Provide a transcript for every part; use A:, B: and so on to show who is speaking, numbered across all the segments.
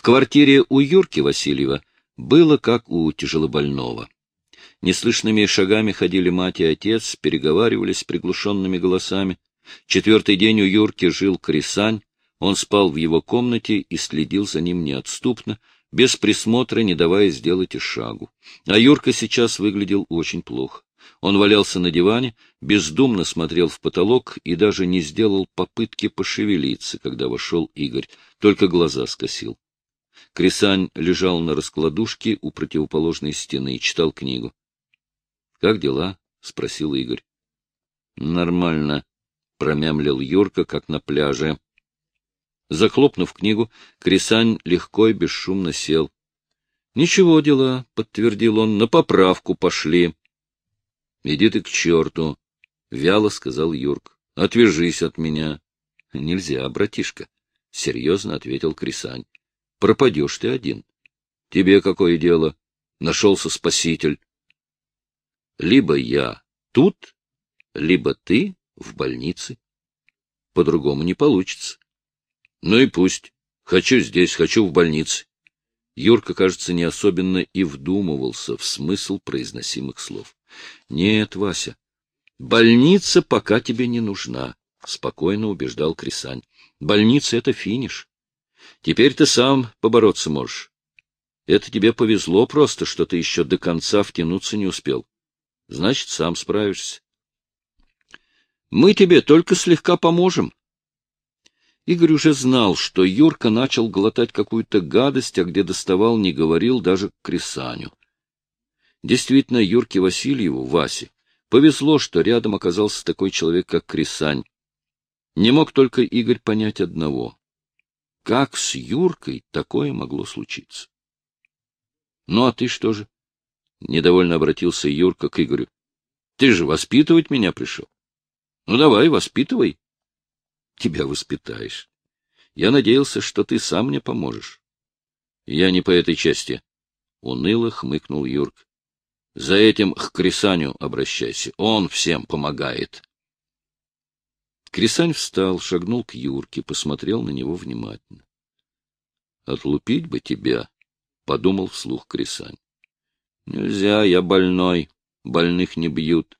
A: В квартире у Юрки Васильева было как у тяжелобольного. Неслышными шагами ходили мать и отец, переговаривались приглушенными голосами. Четвертый день у Юрки жил Крисань, он спал в его комнате и следил за ним неотступно, без присмотра, не давая сделать и шагу. А Юрка сейчас выглядел очень плохо. Он валялся на диване, бездумно смотрел в потолок и даже не сделал попытки пошевелиться, когда вошел Игорь, только глаза скосил. Крисань лежал на раскладушке у противоположной стены и читал книгу. — Как дела? — спросил Игорь. — Нормально, — промямлил Юрка, как на пляже. Захлопнув книгу, Крисань легко и бесшумно сел. — Ничего дела, — подтвердил он, — на поправку пошли. — Иди ты к черту, — вяло сказал Юрк. — Отвяжись от меня. — Нельзя, братишка, — серьезно ответил Крисань. — Пропадешь ты один. Тебе какое дело? Нашелся спаситель. Либо я тут, либо ты в больнице. По-другому не получится. Ну и пусть. Хочу здесь, хочу в больнице. Юрка, кажется, не особенно и вдумывался в смысл произносимых слов. — Нет, Вася, больница пока тебе не нужна, — спокойно убеждал Крисань. — Больница — это финиш. Теперь ты сам побороться можешь. Это тебе повезло просто, что ты еще до конца втянуться не успел. Значит, сам справишься. Мы тебе только слегка поможем. Игорь уже знал, что Юрка начал глотать какую-то гадость, а где доставал, не говорил даже к Крисаню. Действительно, Юрке Васильеву, Васе, повезло, что рядом оказался такой человек, как Крисань. Не мог только Игорь понять одного. Как с Юркой такое могло случиться? — Ну, а ты что же? — недовольно обратился Юрка к Игорю. — Ты же воспитывать меня пришел. Ну, давай, воспитывай. — Тебя воспитаешь. Я надеялся, что ты сам мне поможешь. — Я не по этой части. — уныло хмыкнул Юрк. За этим к Крисаню обращайся. Он всем помогает. Крисань встал, шагнул к Юрке, посмотрел на него внимательно. — Отлупить бы тебя, — подумал вслух Крисань. — Нельзя, я больной. Больных не бьют.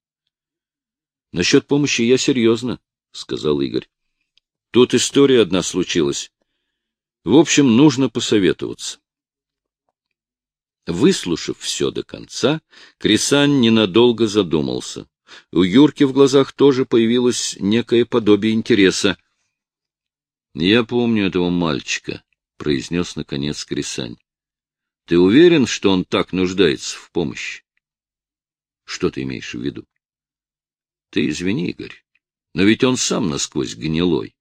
A: — Насчет помощи я серьезно, — сказал Игорь. — Тут история одна случилась. В общем, нужно посоветоваться. Выслушав все до конца, Крисань ненадолго задумался. У Юрки в глазах тоже появилось некое подобие интереса. — Я помню этого мальчика, — произнес наконец Крисань. — Ты уверен, что он так нуждается в помощи? — Что ты имеешь в виду? — Ты извини, Игорь, но ведь он сам насквозь гнилой.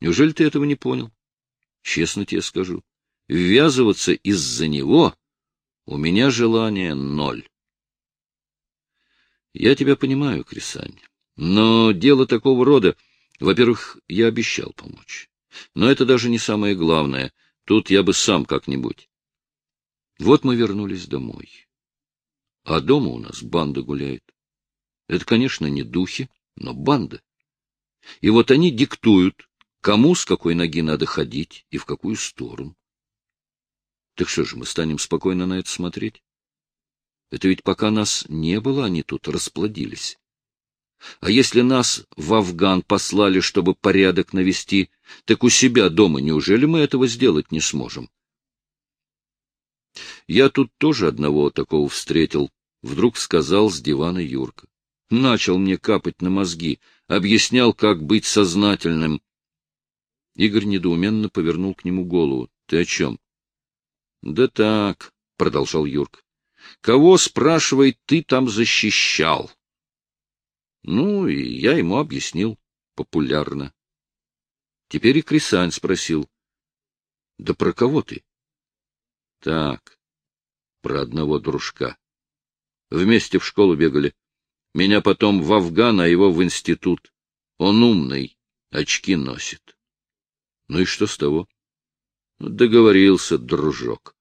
A: Неужели ты этого не понял? Честно тебе скажу, ввязываться из-за него у меня желание ноль. Я тебя понимаю, Крисань, но дело такого рода... Во-первых, я обещал помочь. Но это даже не самое главное. Тут я бы сам как-нибудь. Вот мы вернулись домой. А дома у нас банда гуляет. Это, конечно, не духи, но банда. И вот они диктуют, кому с какой ноги надо ходить и в какую сторону. Так что же, мы станем спокойно на это смотреть? Это ведь пока нас не было, они тут расплодились. А если нас в Афган послали, чтобы порядок навести, так у себя дома неужели мы этого сделать не сможем? Я тут тоже одного такого встретил, — вдруг сказал с дивана Юрка. Начал мне капать на мозги, объяснял, как быть сознательным. Игорь недоуменно повернул к нему голову. — Ты о чем? — Да так, — продолжал Юрк. — Кого, спрашивай, ты там защищал? Ну, и я ему объяснил популярно. Теперь и Крисань спросил. — Да про кого ты? — Так, про одного дружка. Вместе в школу бегали. Меня потом в Афган, а его в институт. Он умный, очки носит. Ну и что с того? Договорился, дружок.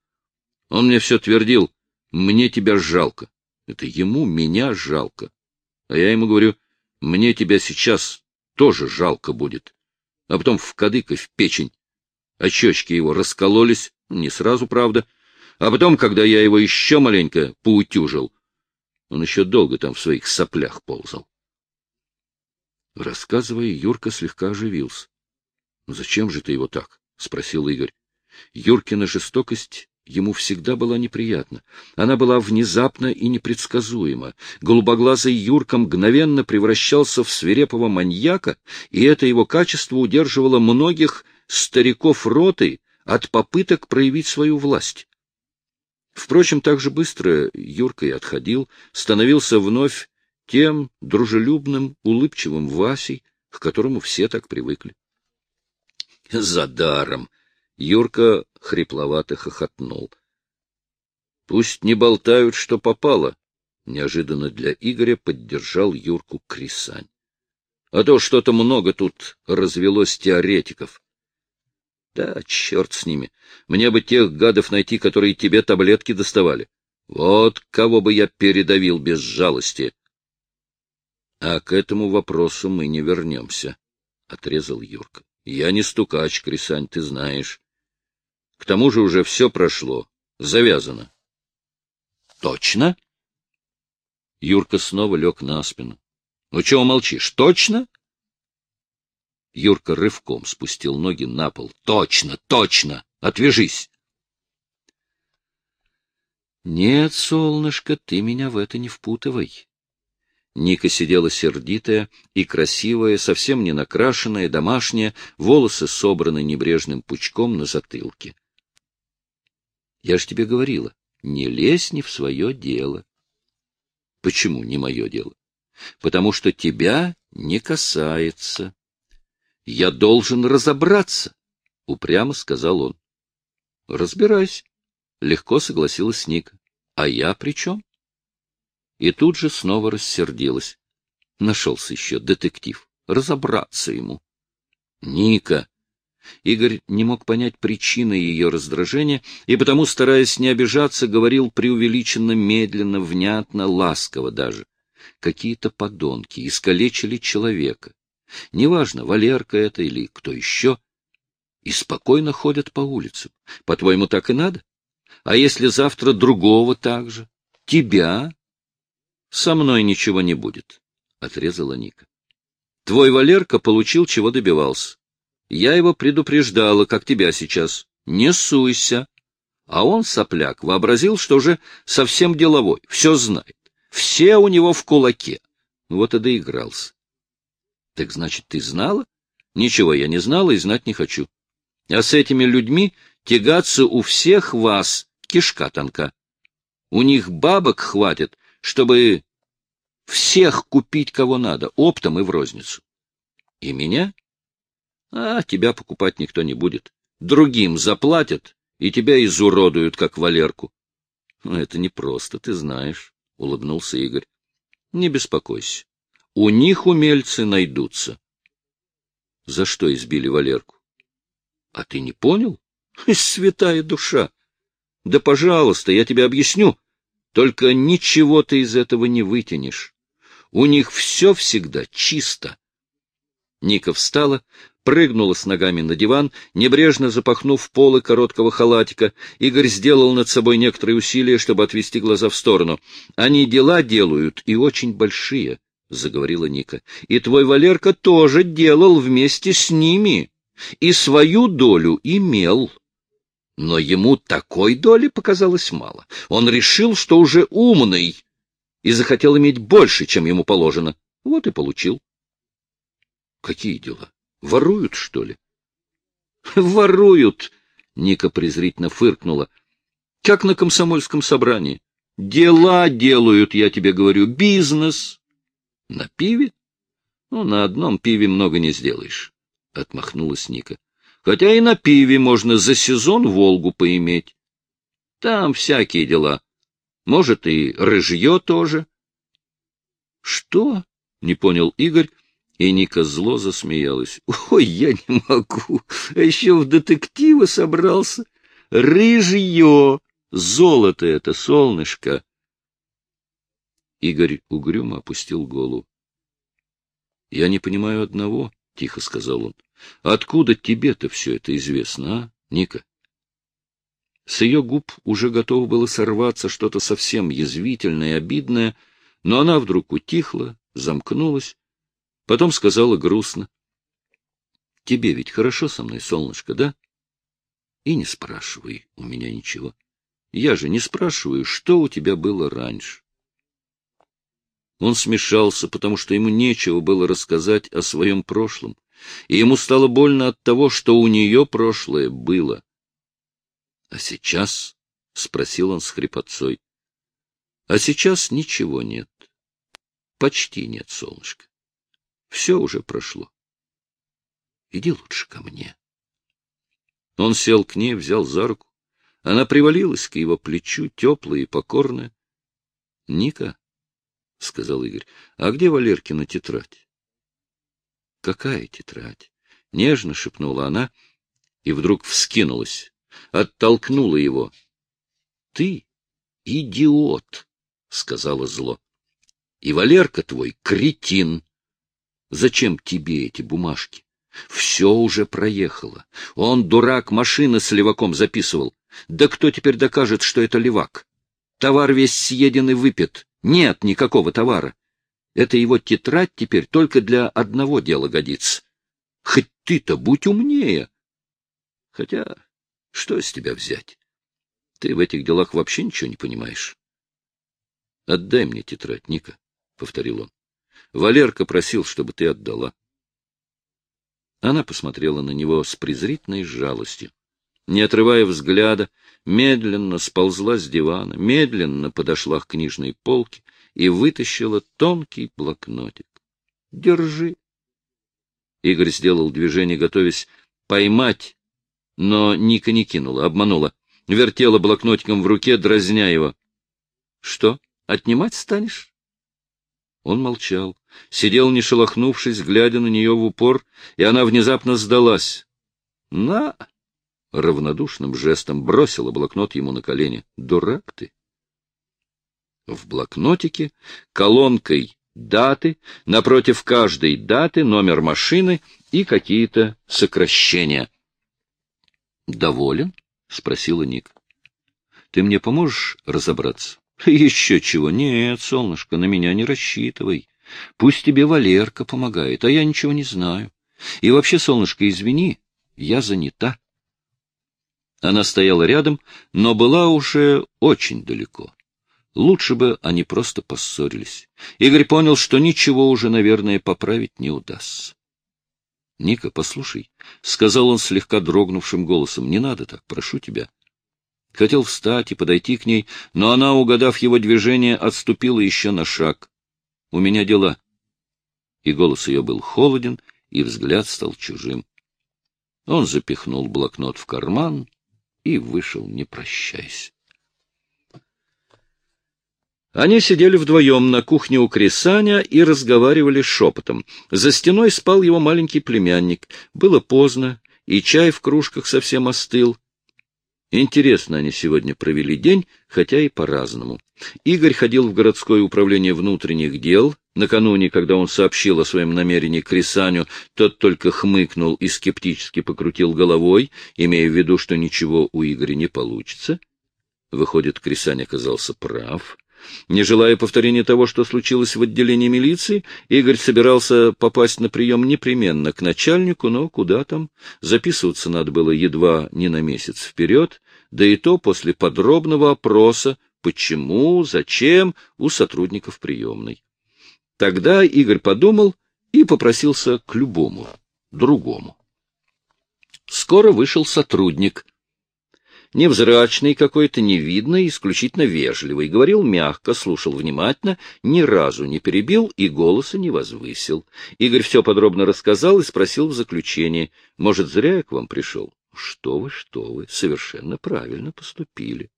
A: Он мне все твердил, мне тебя жалко. Это ему меня жалко. А я ему говорю, мне тебя сейчас тоже жалко будет. А потом в кадык и в печень. Очечки его раскололись, не сразу, правда, а потом, когда я его еще маленько поутюжил, он еще долго там в своих соплях ползал. Рассказывая, Юрка слегка оживился. — Зачем же ты его так? — спросил Игорь. Юркина жестокость ему всегда была неприятна. Она была внезапна и непредсказуема. Голубоглазый Юрка мгновенно превращался в свирепого маньяка, и это его качество удерживало многих стариков роты от попыток проявить свою власть. Впрочем, так же быстро Юрка и отходил, становился вновь тем дружелюбным, улыбчивым Васей, к которому все так привыкли. — За даром! — Юрка хрипловато хохотнул. — Пусть не болтают, что попало, — неожиданно для Игоря поддержал Юрку Крисань. — А то что-то много тут развелось теоретиков. Да, черт с ними. Мне бы тех гадов найти, которые тебе таблетки доставали. Вот кого бы я передавил без жалости. — А к этому вопросу мы не вернемся, — отрезал Юрка. — Я не стукач, Крисань, ты знаешь. К тому же уже все прошло. Завязано. — Точно? Юрка снова лег на спину. — Ну чего молчишь? Точно? Юрка рывком спустил ноги на пол. — Точно, точно! Отвяжись! — Нет, солнышко, ты меня в это не впутывай. Ника сидела сердитая и красивая, совсем не накрашенная, домашняя, волосы собраны небрежным пучком на затылке. — Я ж тебе говорила, не лезь не в свое дело. — Почему не мое дело? — Потому что тебя не касается. — Я должен разобраться, — упрямо сказал он. — Разбирайся, — легко согласилась Ника. — А я при чем? И тут же снова рассердилась. Нашелся еще детектив. Разобраться ему. — Ника! Игорь не мог понять причины ее раздражения, и потому, стараясь не обижаться, говорил преувеличенно, медленно, внятно, ласково даже. Какие-то подонки искалечили человека. Неважно, Валерка это или кто еще. И спокойно ходят по улицам. По-твоему, так и надо? А если завтра другого так же? Тебя? Со мной ничего не будет, — отрезала Ника. Твой Валерка получил, чего добивался. Я его предупреждала, как тебя сейчас. Не суйся. А он, сопляк, вообразил, что уже совсем деловой, все знает. Все у него в кулаке. Вот и доигрался. Так значит, ты знала? Ничего я не знала и знать не хочу. А с этими людьми тягаться у всех вас кишка тонка. У них бабок хватит, чтобы всех купить кого надо, оптом и в розницу. И меня? А тебя покупать никто не будет. Другим заплатят, и тебя изуродуют, как Валерку. Ну, — Это непросто, ты знаешь, — улыбнулся Игорь. — Не беспокойся. У них умельцы найдутся. За что избили Валерку? А ты не понял? Святая душа! Да, пожалуйста, я тебе объясню. Только ничего ты из этого не вытянешь. У них все всегда чисто. Ника встала, прыгнула с ногами на диван, небрежно запахнув полы короткого халатика. Игорь сделал над собой некоторые усилия, чтобы отвести глаза в сторону. Они дела делают, и очень большие. — заговорила Ника. — И твой Валерка тоже делал вместе с ними, и свою долю имел. Но ему такой доли показалось мало. Он решил, что уже умный, и захотел иметь больше, чем ему положено. Вот и получил. — Какие дела? Воруют, что ли? — Воруют! — Ника презрительно фыркнула. — Как на комсомольском собрании. Дела делают, я тебе говорю, бизнес. — На пиве? Ну, на одном пиве много не сделаешь, — отмахнулась Ника. — Хотя и на пиве можно за сезон Волгу поиметь. Там всякие дела. Может, и рыжье тоже. — Что? — не понял Игорь, и Ника зло засмеялась. — Ой, я не могу, а еще в детективы собрался. Рыжье! Золото это, солнышко! Игорь угрюмо опустил голову. — Я не понимаю одного, — тихо сказал он. — Откуда тебе-то все это известно, а? Ника. С ее губ уже готово было сорваться что-то совсем язвительное и обидное, но она вдруг утихла, замкнулась, потом сказала грустно. — Тебе ведь хорошо со мной, солнышко, да? И не спрашивай у меня ничего. Я же не спрашиваю, что у тебя было раньше. Он смешался, потому что ему нечего было рассказать о своем прошлом, и ему стало больно от того, что у нее прошлое было. — А сейчас? — спросил он с хрипотцой. — А сейчас ничего нет. Почти нет, солнышко. Все уже прошло. Иди лучше ко мне. Он сел к ней, взял за руку. Она привалилась к его плечу, теплая и покорная. — Ника, — сказал Игорь, — а где Валеркина тетрадь? — Какая тетрадь? — нежно шепнула она и вдруг вскинулась, оттолкнула его. — Ты идиот, — сказала зло. — И Валерка твой кретин. Зачем тебе эти бумажки? Все уже проехало. Он, дурак, машины с леваком записывал. Да кто теперь докажет, что это левак? Товар весь съеден и выпит. Нет никакого товара. Это его тетрадь теперь только для одного дела годится. Хоть ты-то будь умнее. Хотя, что с тебя взять? Ты в этих делах вообще ничего не понимаешь. — Отдай мне тетрадь, Ника, — повторил он. Валерка просил, чтобы ты отдала. Она посмотрела на него с презрительной жалостью. Не отрывая взгляда, медленно сползла с дивана, медленно подошла к книжной полке и вытащила тонкий блокнотик. — Держи. Игорь сделал движение, готовясь поймать, но Ника не кинула, обманула. Вертела блокнотиком в руке, дразня его. — Что, отнимать станешь? Он молчал, сидел, не шелохнувшись, глядя на нее в упор, и она внезапно сдалась. — На! — равнодушным жестом бросила блокнот ему на колени. — Дурак ты! В блокнотике колонкой даты, напротив каждой даты номер машины и какие-то сокращения. — Доволен? — спросила Ник. — Ты мне поможешь разобраться? — Еще чего? Нет, солнышко, на меня не рассчитывай. Пусть тебе Валерка помогает, а я ничего не знаю. И вообще, солнышко, извини, я занята. Она стояла рядом, но была уже очень далеко. Лучше бы они просто поссорились. Игорь понял, что ничего уже, наверное, поправить не удастся. — Ника, послушай, — сказал он слегка дрогнувшим голосом, — не надо так, прошу тебя. Хотел встать и подойти к ней, но она, угадав его движение, отступила еще на шаг. — У меня дела. И голос ее был холоден, и взгляд стал чужим. Он запихнул блокнот в карман и вышел, не прощаясь. Они сидели вдвоем на кухне у Крисаня и разговаривали шепотом. За стеной спал его маленький племянник. Было поздно, и чай в кружках совсем остыл. Интересно они сегодня провели день, хотя и по-разному. Игорь ходил в городское управление внутренних дел. Накануне, когда он сообщил о своем намерении Крисаню, тот только хмыкнул и скептически покрутил головой, имея в виду, что ничего у Игоря не получится. Выходит, Крисань оказался прав. Не желая повторения того, что случилось в отделении милиции, Игорь собирался попасть на прием непременно к начальнику, но куда там? Записываться надо было едва не на месяц вперед, да и то после подробного опроса, почему, зачем, у сотрудников приемной. Тогда Игорь подумал и попросился к любому, другому. Скоро вышел сотрудник — невзрачный какой-то, невидный, исключительно вежливый, говорил мягко, слушал внимательно, ни разу не перебил и голоса не возвысил. Игорь все подробно рассказал и спросил в заключение, может, зря я к вам пришел? Что вы, что вы, совершенно правильно поступили.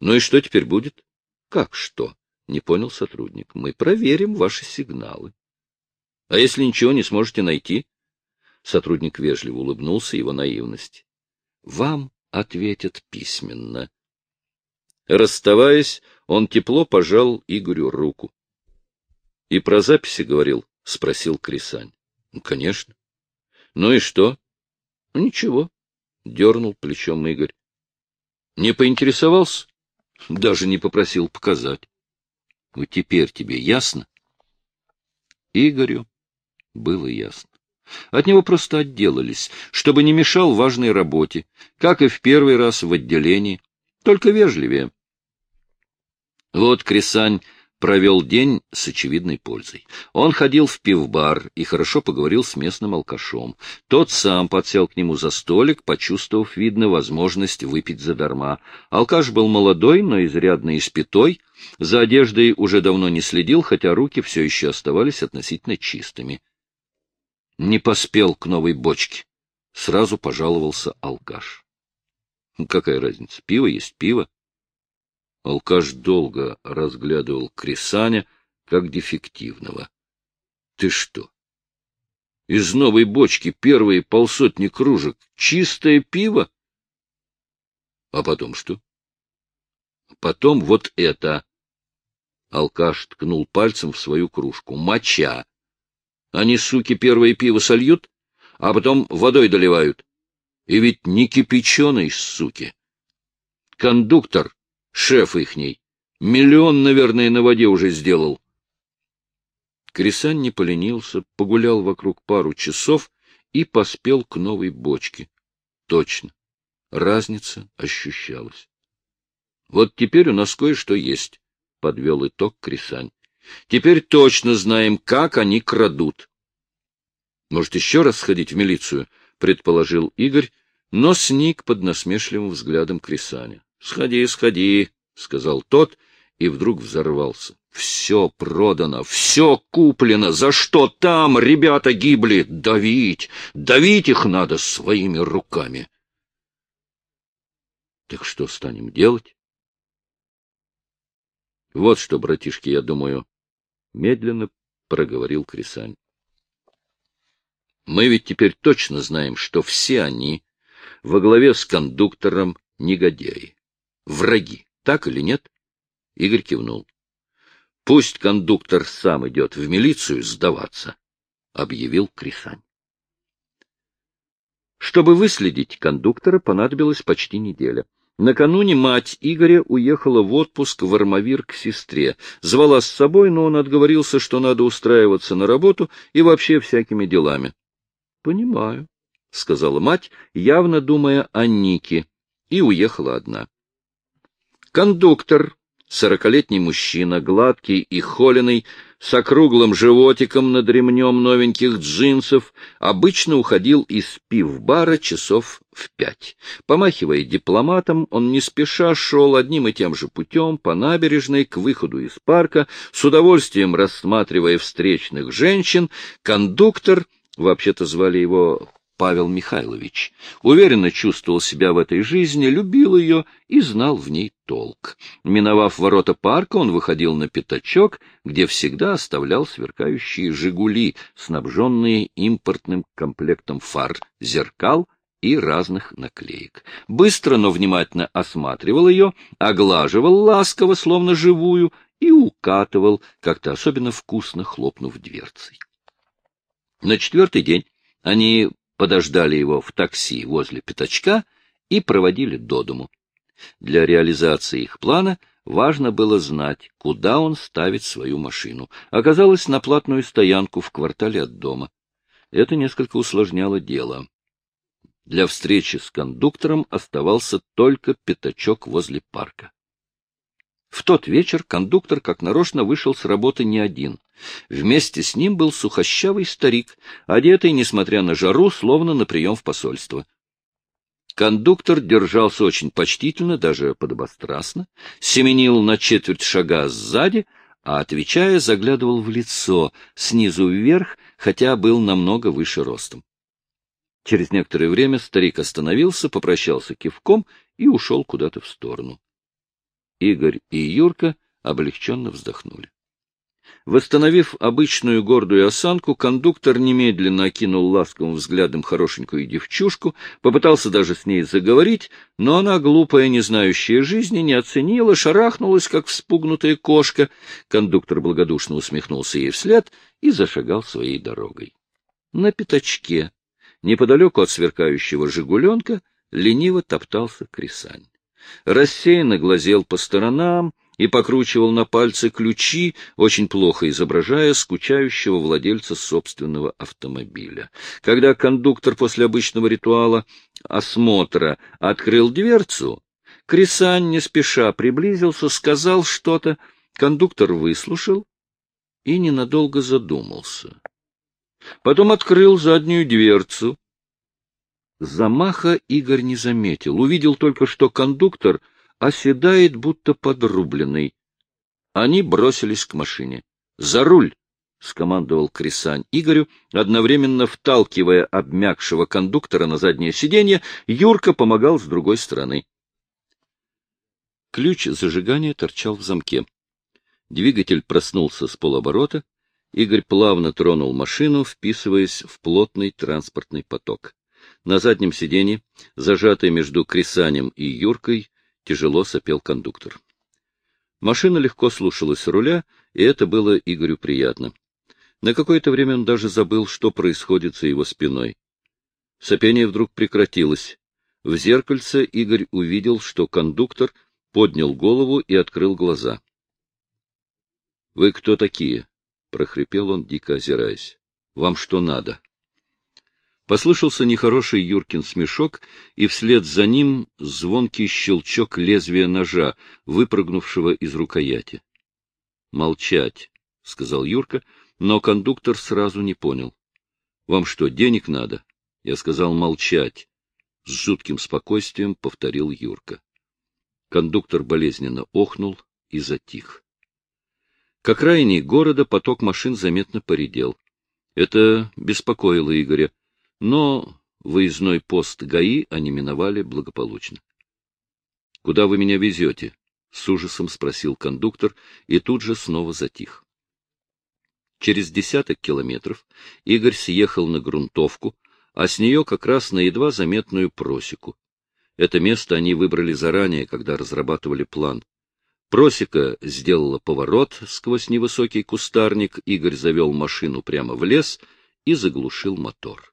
A: Ну и что теперь будет? Как что? Не понял сотрудник. Мы проверим ваши сигналы. А если ничего не сможете найти? Сотрудник вежливо улыбнулся его наивности. Вам ответят письменно. Расставаясь, он тепло пожал Игорю руку. — И про записи говорил? — спросил Крисань. — Конечно. — Ну и что? — Ничего. — дернул плечом Игорь. — Не поинтересовался? Даже не попросил показать. Вот теперь тебе ясно? Игорю было ясно. От него просто отделались, чтобы не мешал важной работе, как и в первый раз в отделении, только вежливее. Вот Крисань провел день с очевидной пользой. Он ходил в пивбар и хорошо поговорил с местным алкашом. Тот сам подсел к нему за столик, почувствовав, видно, возможность выпить задарма. Алкаш был молодой, но изрядно испятой, за одеждой уже давно не следил, хотя руки все еще оставались относительно чистыми. Не поспел к новой бочке. Сразу пожаловался алкаш. Какая разница? Пиво есть пиво. Алкаш долго разглядывал Крисаня как дефективного. — Ты что? Из новой бочки первые полсотни кружек чистое пиво? А потом что? Потом вот это. Алкаш ткнул пальцем в свою кружку. Моча. Они, суки, первое пиво сольют, а потом водой доливают. И ведь не кипяченой, суки. Кондуктор Шеф ихний. Миллион, наверное, на воде уже сделал. Крисань не поленился, погулял вокруг пару часов и поспел к новой бочке. Точно. Разница ощущалась. Вот теперь у нас кое-что есть, — подвел итог Крисань. Теперь точно знаем, как они крадут. Может, еще раз сходить в милицию, — предположил Игорь, но сник под насмешливым взглядом Крисаня. — Сходи, сходи, — сказал тот, и вдруг взорвался. — Все продано, все куплено. За что там ребята гибли? Давить, давить их надо своими руками. — Так что станем делать? — Вот что, братишки, я думаю, — медленно проговорил Крисань. — Мы ведь теперь точно знаем, что все они во главе с кондуктором негодяи враги, так или нет? Игорь кивнул. — Пусть кондуктор сам идет в милицию сдаваться, — объявил Крисань. Чтобы выследить кондуктора, понадобилась почти неделя. Накануне мать Игоря уехала в отпуск в Армавир к сестре. Звала с собой, но он отговорился, что надо устраиваться на работу и вообще всякими делами. — Понимаю, — сказала мать, явно думая о Нике, и уехала одна. Кондуктор, сорокалетний мужчина, гладкий и холеный, с округлым животиком над ремнем новеньких джинсов, обычно уходил из пив-бара часов в пять. Помахивая дипломатом, он не спеша шел одним и тем же путем по набережной к выходу из парка, с удовольствием рассматривая встречных женщин. Кондуктор, вообще-то звали его Павел Михайлович. Уверенно чувствовал себя в этой жизни, любил ее и знал в ней толк. Миновав ворота парка, он выходил на пятачок, где всегда оставлял сверкающие «Жигули», снабженные импортным комплектом фар, зеркал и разных наклеек. Быстро, но внимательно осматривал ее, оглаживал ласково, словно живую, и укатывал, как-то особенно вкусно хлопнув дверцей. На четвертый день они подождали его в такси возле пятачка и проводили до дому. Для реализации их плана важно было знать, куда он ставит свою машину. Оказалось, на платную стоянку в квартале от дома. Это несколько усложняло дело. Для встречи с кондуктором оставался только пятачок возле парка. В тот вечер кондуктор как нарочно вышел с работы не один. Вместе с ним был сухощавый старик, одетый, несмотря на жару, словно на прием в посольство. Кондуктор держался очень почтительно, даже подобострастно, семенил на четверть шага сзади, а, отвечая, заглядывал в лицо, снизу вверх, хотя был намного выше ростом. Через некоторое время старик остановился, попрощался кивком и ушел куда-то в сторону. Игорь и Юрка облегченно вздохнули. Восстановив обычную гордую осанку, кондуктор немедленно окинул ласковым взглядом хорошенькую девчушку, попытался даже с ней заговорить, но она, глупая, не знающая жизни, не оценила, шарахнулась, как вспугнутая кошка. Кондуктор благодушно усмехнулся ей вслед и зашагал своей дорогой. На пятачке, неподалеку от сверкающего «Жигуленка», лениво топтался Крисань. Рассеянно глазел по сторонам и покручивал на пальце ключи, очень плохо изображая скучающего владельца собственного автомобиля. Когда кондуктор после обычного ритуала осмотра открыл дверцу, Крисань не спеша приблизился, сказал что-то, кондуктор выслушал и ненадолго задумался. Потом открыл заднюю дверцу. Замаха Игорь не заметил, увидел только, что кондуктор оседает, будто подрубленный. Они бросились к машине. «За руль!» — скомандовал Крисань Игорю, одновременно вталкивая обмякшего кондуктора на заднее сиденье, Юрка помогал с другой стороны. Ключ зажигания торчал в замке. Двигатель проснулся с полоборота. Игорь плавно тронул машину, вписываясь в плотный транспортный поток. На заднем сиденье, зажатый между Крисанем и Юркой, тяжело сопел кондуктор. Машина легко слушалась руля, и это было Игорю приятно. На какое-то время он даже забыл, что происходит за его спиной. Сопение вдруг прекратилось. В зеркальце Игорь увидел, что кондуктор — поднял голову и открыл глаза. — Вы кто такие? — прохрипел он, дико озираясь. — Вам что надо? Послышался нехороший Юркин смешок, и вслед за ним звонкий щелчок лезвия ножа, выпрыгнувшего из рукояти. — Молчать, — сказал Юрка, но кондуктор сразу не понял. — Вам что, денег надо? Я сказал молчать. С жутким спокойствием повторил Юрка. Кондуктор болезненно охнул и затих. К окраине города поток машин заметно поредел. Это беспокоило Игоря, но выездной пост ГАИ они миновали благополучно. — Куда вы меня везете? — с ужасом спросил кондуктор и тут же снова затих. Через десяток километров Игорь съехал на грунтовку, а с нее как раз на едва заметную просеку. Это место они выбрали заранее, когда разрабатывали план. Просека сделала поворот сквозь невысокий кустарник, Игорь завел машину прямо в лес и заглушил мотор.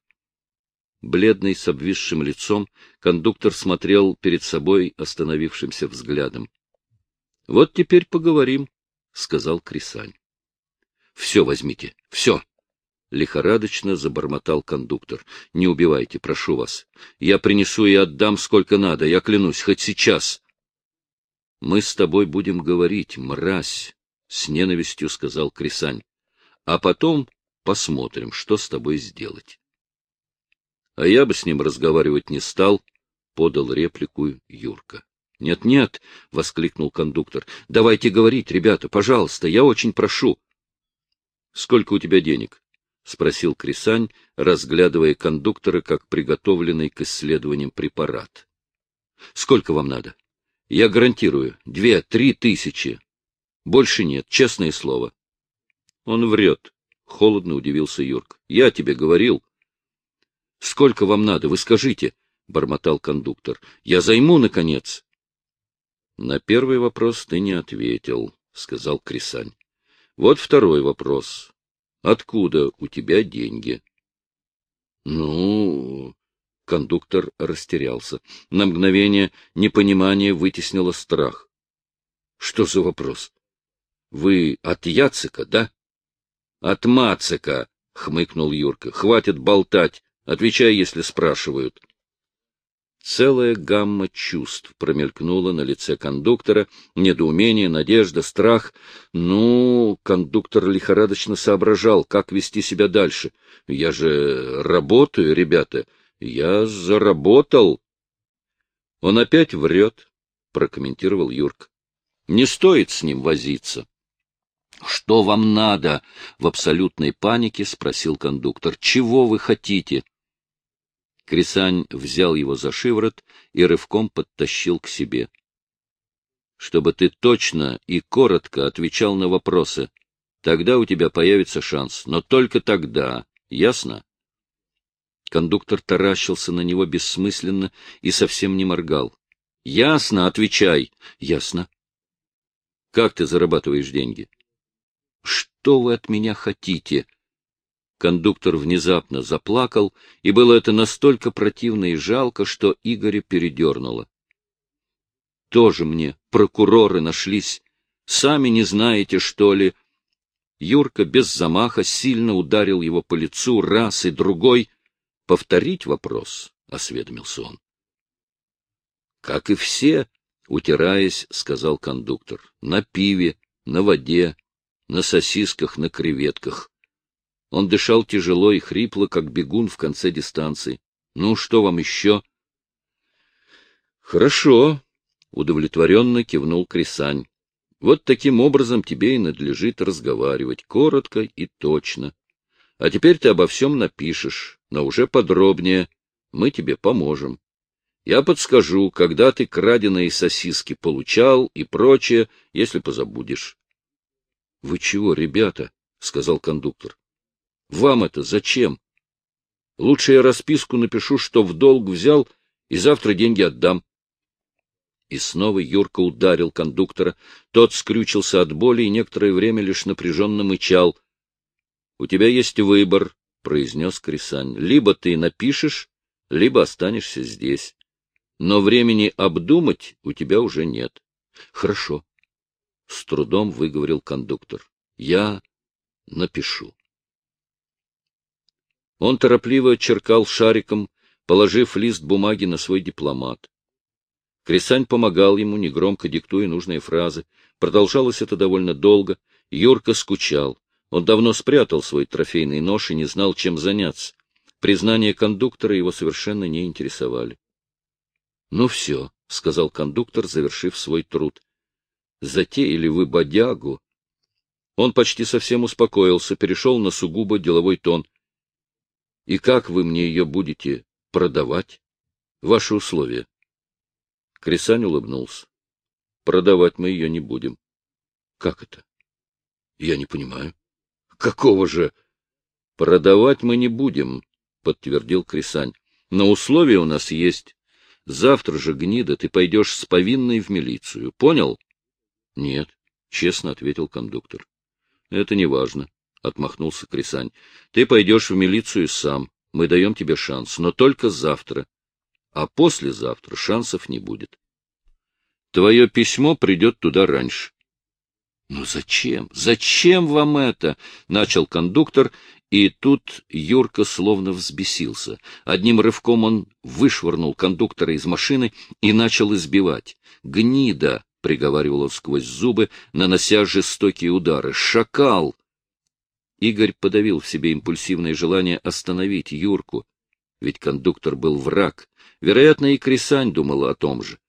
A: Бледный, с обвисшим лицом, кондуктор смотрел перед собой остановившимся взглядом. — Вот теперь поговорим, — сказал Крисань. — Все возьмите, все, — лихорадочно забормотал кондуктор. — Не убивайте, прошу вас. Я принесу и отдам сколько надо, я клянусь, хоть сейчас. — Мы с тобой будем говорить, мразь, — с ненавистью сказал Крисань. — А потом посмотрим, что с тобой сделать. — А я бы с ним разговаривать не стал, — подал реплику Юрка. «Нет, — Нет-нет, — воскликнул кондуктор, — давайте говорить, ребята, пожалуйста, я очень прошу. — Сколько у тебя денег? — спросил Крисань, разглядывая кондуктора как приготовленный к исследованиям препарат. — Сколько вам надо? — Я гарантирую. Две, три тысячи. Больше нет, честное слово. — Он врет, — холодно удивился Юрк. — Я тебе говорил. — Сколько вам надо, вы скажите, — бормотал кондуктор. — Я займу, наконец. — На первый вопрос ты не ответил, — сказал Крисань. — Вот второй вопрос. Откуда у тебя деньги? — Ну... Кондуктор растерялся. На мгновение непонимание вытеснило страх. — Что за вопрос? — Вы от Яцика, да? — От Мацика, — хмыкнул Юрка. — Хватит болтать. Отвечай, если спрашивают. Целая гамма чувств промелькнула на лице кондуктора, недоумение, надежда, страх. Ну, кондуктор лихорадочно соображал, как вести себя дальше. Я же работаю, ребята, я заработал. Он опять врет, прокомментировал Юрк. Не стоит с ним возиться. — Что вам надо? — в абсолютной панике спросил кондуктор. — Чего вы хотите? — Крисань взял его за шиворот и рывком подтащил к себе. — Чтобы ты точно и коротко отвечал на вопросы. Тогда у тебя появится шанс, но только тогда. Ясно? Кондуктор таращился на него бессмысленно и совсем не моргал. — Ясно, отвечай. — Ясно. — Как ты зарабатываешь деньги? — Что вы от меня хотите? Кондуктор внезапно заплакал, и было это настолько противно и жалко, что Игоря передернуло. Тоже мне прокуроры нашлись. Сами не знаете, что ли? Юрка без замаха сильно ударил его по лицу раз и другой. Повторить вопрос, — осведомился он. — Как и все, — утираясь, сказал кондуктор, — на пиве, на воде, на сосисках, на креветках. Он дышал тяжело и хрипло, как бегун в конце дистанции. — Ну, что вам еще? — Хорошо, — удовлетворенно кивнул Крисань. — Вот таким образом тебе и надлежит разговаривать, коротко и точно. А теперь ты обо всем напишешь, но уже подробнее. Мы тебе поможем. Я подскажу, когда ты краденые сосиски получал и прочее, если позабудешь. — Вы чего, ребята? — сказал кондуктор. Вам это зачем? Лучше я расписку напишу, что в долг взял, и завтра деньги отдам. И снова Юрка ударил кондуктора. Тот скрючился от боли и некоторое время лишь напряженно мычал. — У тебя есть выбор, — произнес Крисань. — Либо ты напишешь, либо останешься здесь. Но времени обдумать у тебя уже нет. — Хорошо, — с трудом выговорил кондуктор. — Я напишу. Он торопливо черкал шариком, положив лист бумаги на свой дипломат. Крисань помогал ему, негромко диктуя нужные фразы. Продолжалось это довольно долго. Юрка скучал. Он давно спрятал свой трофейный нож и не знал, чем заняться. Признания кондуктора его совершенно не интересовали. — Ну все, — сказал кондуктор, завершив свой труд. — Затеяли вы бодягу. Он почти совсем успокоился, перешел на сугубо деловой тон — и как вы мне ее будете продавать? Ваши условия. Крисань улыбнулся. Продавать мы ее не будем. Как это? Я не понимаю. Какого же? Продавать мы не будем, подтвердил Крисань. Но условия у нас есть. Завтра же, гнида, ты пойдешь с повинной в милицию. Понял? Нет, честно ответил кондуктор. Это не важно. — отмахнулся Крисань. — Ты пойдешь в милицию сам. Мы даем тебе шанс, но только завтра. А послезавтра шансов не будет. Твое письмо придет туда раньше. — Ну зачем? Зачем вам это? — начал кондуктор, и тут Юрка словно взбесился. Одним рывком он вышвырнул кондуктора из машины и начал избивать. «Гнида!» — приговаривал он сквозь зубы, нанося жестокие удары. «Шакал!» Игорь подавил в себе импульсивное желание остановить Юрку, ведь кондуктор был враг. Вероятно, и Крисань думала о том же.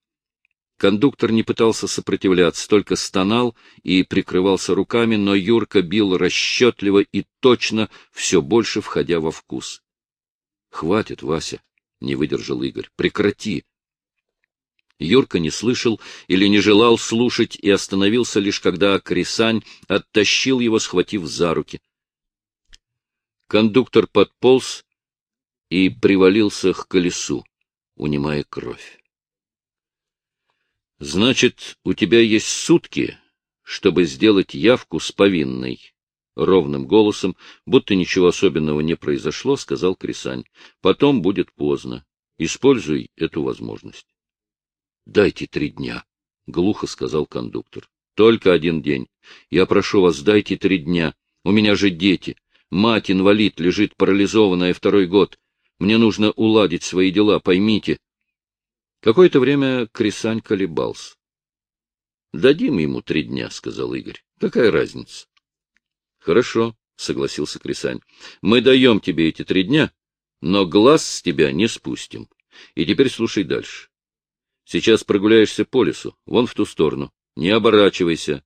A: Кондуктор не пытался сопротивляться, только стонал и прикрывался руками, но Юрка бил расчетливо и точно, все больше входя во вкус. — Хватит, Вася, — не выдержал Игорь, — прекрати. Юрка не слышал или не желал слушать и остановился лишь когда Крисань оттащил его, схватив за руки. Кондуктор подполз и привалился к колесу, унимая кровь. — Значит, у тебя есть сутки, чтобы сделать явку с повинной? — ровным голосом, будто ничего особенного не произошло, сказал Крисань. — Потом будет поздно. Используй эту возможность. — Дайте три дня, — глухо сказал кондуктор. — Только один день. Я прошу вас, дайте три дня. У меня же дети. Мать инвалид, лежит парализованная второй год. Мне нужно уладить свои дела, поймите. Какое-то время Крисань колебался. — Дадим ему три дня, — сказал Игорь. — Какая разница? — Хорошо, — согласился Крисань. — Мы даем тебе эти три дня, но глаз с тебя не спустим. И теперь слушай дальше. Сейчас прогуляешься по лесу, вон в ту сторону. Не оборачивайся.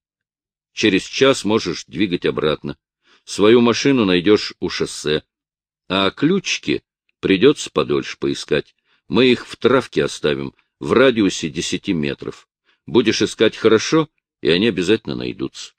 A: Через час можешь двигать обратно. Свою машину найдешь у шоссе. А ключики придется подольше поискать. Мы их в травке оставим, в радиусе десяти метров. Будешь искать хорошо, и они обязательно найдутся.